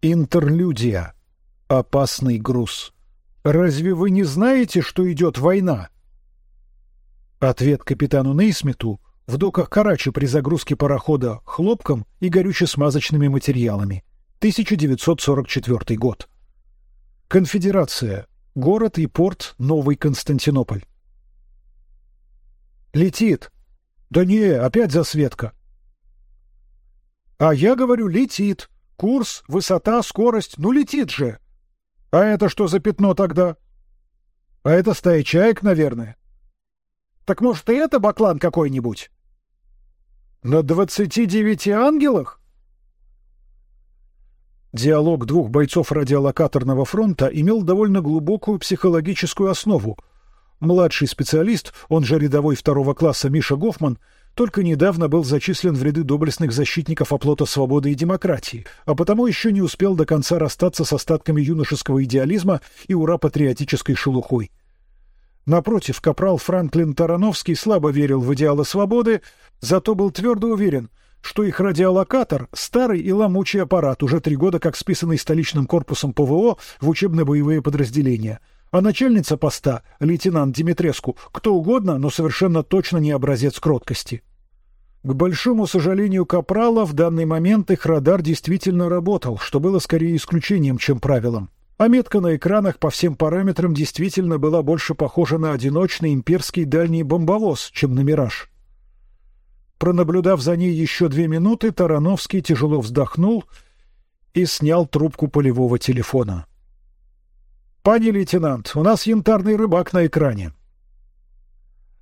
Интерлюдия. Опасный груз. Разве вы не знаете, что идет война? Ответ капитану Нейсмиту в доках Карачи при загрузке парохода хлопком и горюче-смазочными материалами. 1944 год. Конфедерация. Город и порт Новый Константинополь. Летит. Да не, опять засветка. А я говорю, летит. Курс, высота, скорость, ну летит же. А это что за пятно тогда? А это стая чаек, наверное. Так может и это баклан какой-нибудь? На двадцати девяти ангелах? Диалог двух бойцов радиолокаторного фронта имел довольно глубокую психологическую основу. Младший специалист, он же рядовой второго класса Миша Гофман, только недавно был зачислен в ряды доблестных защитников оплота свободы и демократии, а потому еще не успел до конца расстаться с остатками юношеского идеализма и ура патриотической шелухой. Напротив, капрал Франклин Тарановский слабо верил в идеалы свободы, зато был твердо уверен, что их радиолокатор — старый и ломучий аппарат, уже три года как списанный столичным корпусом ПВО в учебно-боевые подразделения. А начальница поста, лейтенант Димитреску, кто угодно, но совершенно точно не образец кроткости. К большому сожалению Капрала в данный момент их радар действительно работал, что было скорее исключением, чем правилом а метка на экранах по всем параметрам действительно была больше похожа на одиночный имперский дальний бомбовоз, чем на мираж. Пронаблюдав за ней еще две минуты, Тарановский тяжело вздохнул и снял трубку полевого телефона. Пани лейтенант, у нас янтарный рыбак на экране.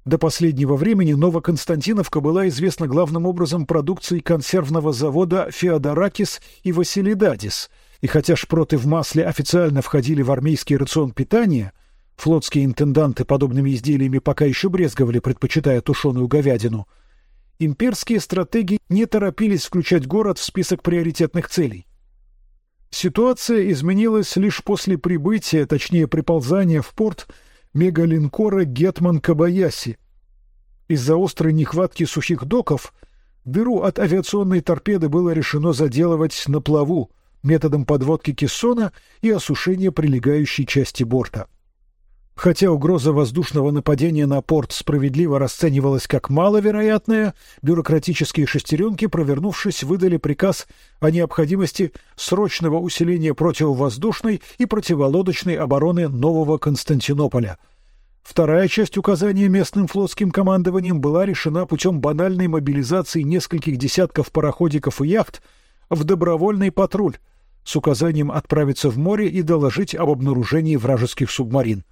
До последнего времени Новоконстантиновка была известна главным образом продукцией консервного завода Феодоракис и Василидадис — и хотя шпроты в масле официально входили в армейский рацион питания, флотские интенданты подобными изделиями пока еще брезговали, предпочитая тушеную говядину. Имперские стратеги не торопились включать город в список приоритетных целей. Ситуация изменилась лишь после прибытия, точнее приползания в порт мегалинкора Гетман Кабаяси. Из-за острой нехватки сухих доков дыру от авиационной торпеды было решено заделывать на плаву, методом подводки кессона и осушения прилегающей части борта. Хотя угроза воздушного нападения на порт справедливо расценивалась как маловероятная, бюрократические шестеренки, провернувшись, выдали приказ о необходимости срочного усиления противовоздушной и противолодочной обороны нового Константинополя. Вторая часть указания местным флотским командованием была решена путем банальной мобилизации нескольких десятков пароходиков и яхт в добровольный патруль, с указанием отправиться в море и доложить об обнаружении вражеских субмарин.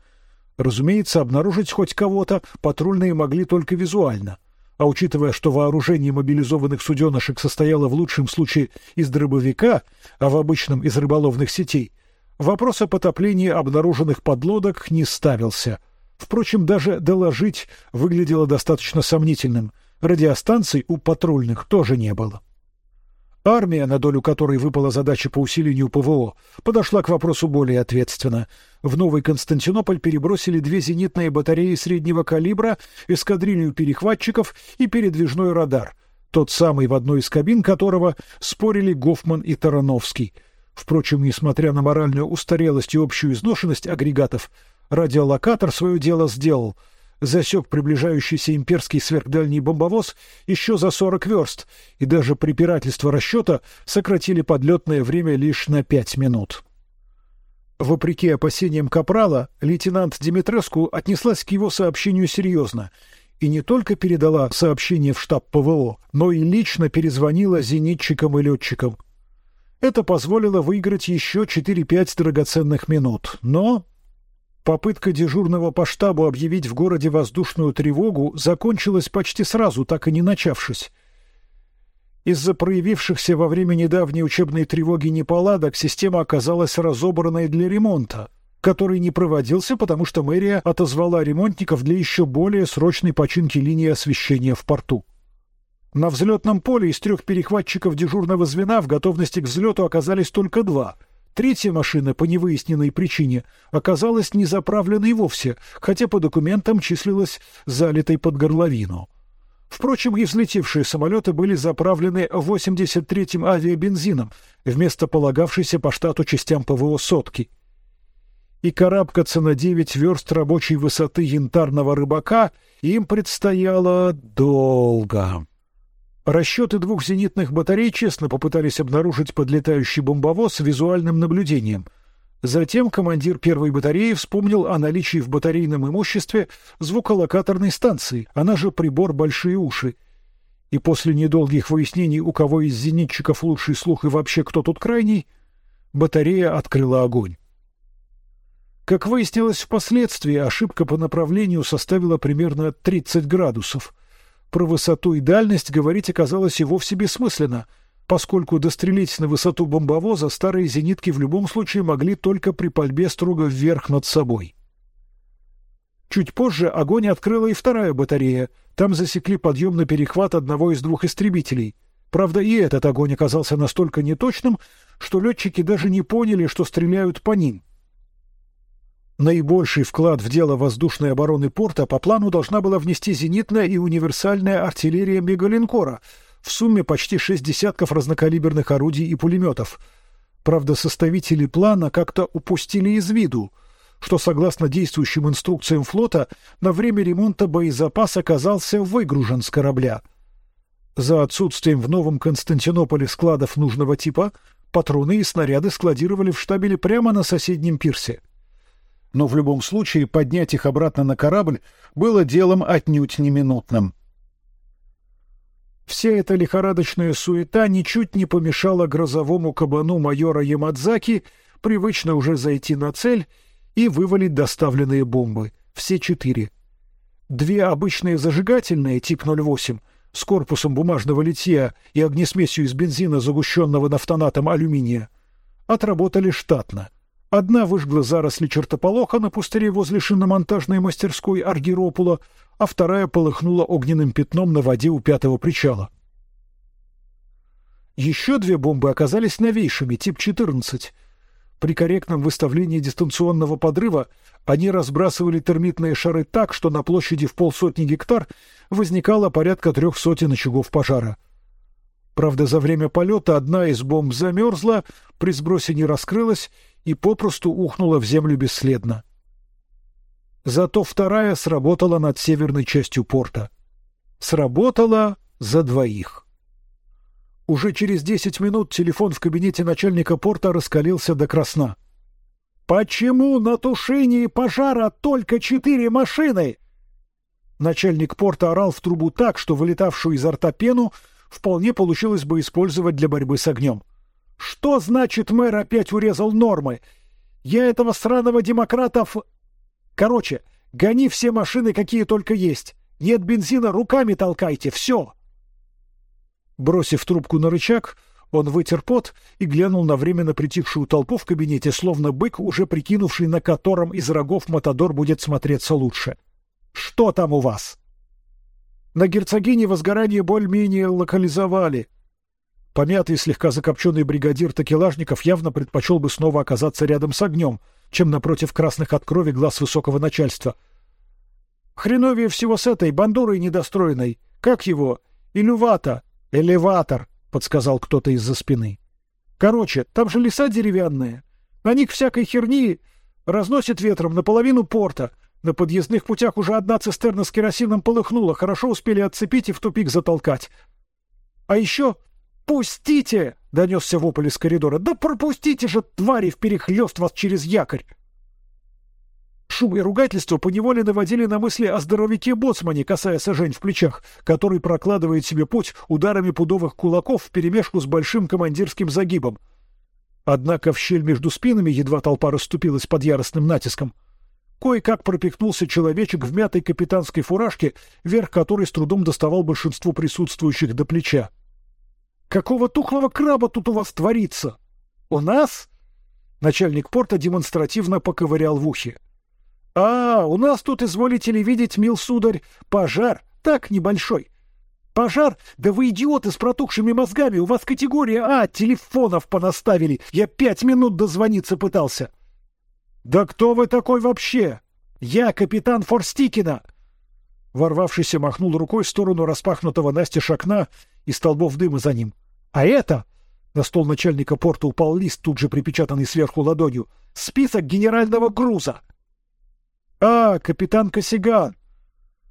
Разумеется, обнаружить хоть кого-то патрульные могли только визуально. А учитывая, что вооружение мобилизованных суденышек состояло в лучшем случае из дробовика, а в обычном из рыболовных сетей, вопрос о потоплении обнаруженных подлодок не ставился. Впрочем, даже доложить выглядело достаточно сомнительным. Радиостанций у патрульных тоже не было. Армия, на долю которой выпала задача по усилению ПВО, подошла к вопросу более ответственно. В Новый Константинополь перебросили две зенитные батареи среднего калибра, эскадрилью перехватчиков и передвижной радар, тот самый, в одной из кабин которого спорили Гофман и Тарановский. Впрочем, несмотря на моральную устарелость и общую изношенность агрегатов, радиолокатор свое дело сделал — засек приближающийся имперский сверхдальний бомбовоз еще за сорок верст, и даже препирательство расчета сократили подлетное время лишь на пять минут. Вопреки опасениям капрала, лейтенант Димитреску отнеслась к его сообщению серьезно и не только передала сообщение в штаб ПВО, но и лично перезвонила зенитчикам и летчикам. Это позволило выиграть еще четыре-пять драгоценных минут, но Попытка дежурного по штабу объявить в городе воздушную тревогу закончилась почти сразу, так и не начавшись. Из-за проявившихся во время недавней учебной тревоги неполадок система оказалась разобранной для ремонта, который не проводился, потому что мэрия отозвала ремонтников для еще более срочной починки линии освещения в порту. На взлетном поле из трех перехватчиков дежурного звена в готовности к взлету оказались только два — Третья машина по невыясненной причине оказалась не заправленной вовсе, хотя по документам числилась залитой под горловину. Впрочем, и взлетевшие самолеты были заправлены 83-м авиабензином вместо полагавшейся по штату частям ПВО сотки. И карабкаться на девять верст рабочей высоты янтарного рыбака им предстояло долго. Расчеты двух зенитных батарей честно попытались обнаружить подлетающий бомбовоз визуальным наблюдением. Затем командир первой батареи вспомнил о наличии в батарейном имуществе звуколокаторной станции, она же прибор «Большие уши». И после недолгих выяснений, у кого из зенитчиков лучший слух и вообще кто тут крайний, батарея открыла огонь. Как выяснилось впоследствии, ошибка по направлению составила примерно 30 градусов — про высоту и дальность говорить оказалось и вовсе бессмысленно, поскольку дострелить на высоту бомбовоза старые зенитки в любом случае могли только при пальбе строго вверх над собой. Чуть позже огонь открыла и вторая батарея. Там засекли подъем на перехват одного из двух истребителей. Правда, и этот огонь оказался настолько неточным, что летчики даже не поняли, что стреляют по ним. Наибольший вклад в дело воздушной обороны порта по плану должна была внести зенитная и универсальная артиллерия мегалинкора, в сумме почти шесть десятков разнокалиберных орудий и пулеметов. Правда, составители плана как-то упустили из виду, что согласно действующим инструкциям флота на время ремонта боезапас оказался выгружен с корабля. За отсутствием в Новом Константинополе складов нужного типа патроны и снаряды складировали в штабеле прямо на соседнем пирсе но в любом случае поднять их обратно на корабль было делом отнюдь не минутным. Вся эта лихорадочная суета ничуть не помешала грозовому кабану майора Ямадзаки привычно уже зайти на цель и вывалить доставленные бомбы, все четыре. Две обычные зажигательные тип 08 с корпусом бумажного литья и огнесмесью из бензина, загущенного нафтонатом алюминия, отработали штатно. Одна выжгла заросли чертополоха на пустыре возле шиномонтажной мастерской Аргиропула, а вторая полыхнула огненным пятном на воде у пятого причала. Еще две бомбы оказались новейшими, тип 14. При корректном выставлении дистанционного подрыва они разбрасывали термитные шары так, что на площади в полсотни гектар возникало порядка трех сотен очагов пожара. Правда, за время полета одна из бомб замерзла, при сбросе не раскрылась и попросту ухнула в землю бесследно. Зато вторая сработала над северной частью порта. Сработала за двоих. Уже через десять минут телефон в кабинете начальника порта раскалился до красна. Почему на тушении пожара только четыре машины? Начальник порта орал в трубу так, что вылетавшую изо рта пену вполне получилось бы использовать для борьбы с огнем. Что значит мэр опять урезал нормы? Я этого сраного демократов... Короче, гони все машины, какие только есть. Нет бензина, руками толкайте, все. Бросив трубку на рычаг, он вытер пот и глянул на временно притихшую толпу в кабинете, словно бык, уже прикинувший, на котором из рогов Матадор будет смотреться лучше. Что там у вас? На герцогине возгорание более-менее локализовали. Помятый, слегка закопченный бригадир такелажников явно предпочел бы снова оказаться рядом с огнем, чем напротив красных от крови глаз высокого начальства. Хреновее всего с этой бандурой недостроенной. Как его? Илювата, элеватор, подсказал кто-то из-за спины. Короче, там же леса деревянные. На них всякой херни разносит ветром наполовину порта. На подъездных путях уже одна цистерна с керосином полыхнула, хорошо успели отцепить и в тупик затолкать. А еще «Пустите!» — донесся вопль из коридора. «Да пропустите же, твари, вперехлёст вас через якорь!» Шум и ругательство поневоле наводили на мысли о здоровяке боцмане, касаясь Жень в плечах, который прокладывает себе путь ударами пудовых кулаков вперемешку с большим командирским загибом. Однако в щель между спинами едва толпа расступилась под яростным натиском. Кое-как пропихнулся человечек в мятой капитанской фуражке, верх которой с трудом доставал большинству присутствующих до плеча. Какого тухлого краба тут у вас творится? У нас? Начальник порта демонстративно поковырял в ухе. А, у нас тут изволите ли видеть, мил сударь, пожар, так небольшой. Пожар? Да вы идиоты с протухшими мозгами, у вас категория А, телефонов понаставили. Я пять минут дозвониться пытался. Да кто вы такой вообще? Я капитан Форстикина. Ворвавшийся махнул рукой в сторону распахнутого настежь окна и столбов дыма за ним. А это на стол начальника порта упал лист, тут же припечатанный сверху ладонью. Список генерального груза. А, капитан Косиган,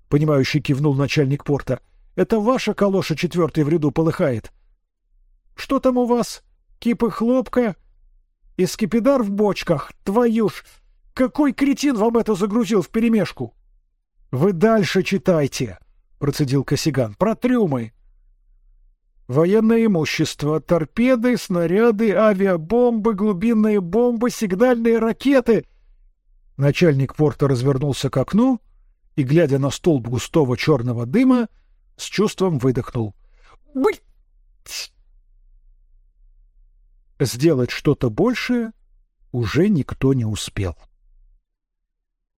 понимающий кивнул начальник порта. Это ваша калоша четвертый в ряду полыхает. Что там у вас? Кипы хлопка и скипидар в бочках. Твою ж! Какой кретин вам это загрузил в перемешку? Вы дальше читайте, процедил Косиган. Про трюмы. Военное имущество, торпеды, снаряды, авиабомбы, глубинные бомбы, сигнальные ракеты. Начальник порта развернулся к окну и, глядя на столб густого черного дыма, с чувством выдохнул. Быть! Сделать что-то большее уже никто не успел.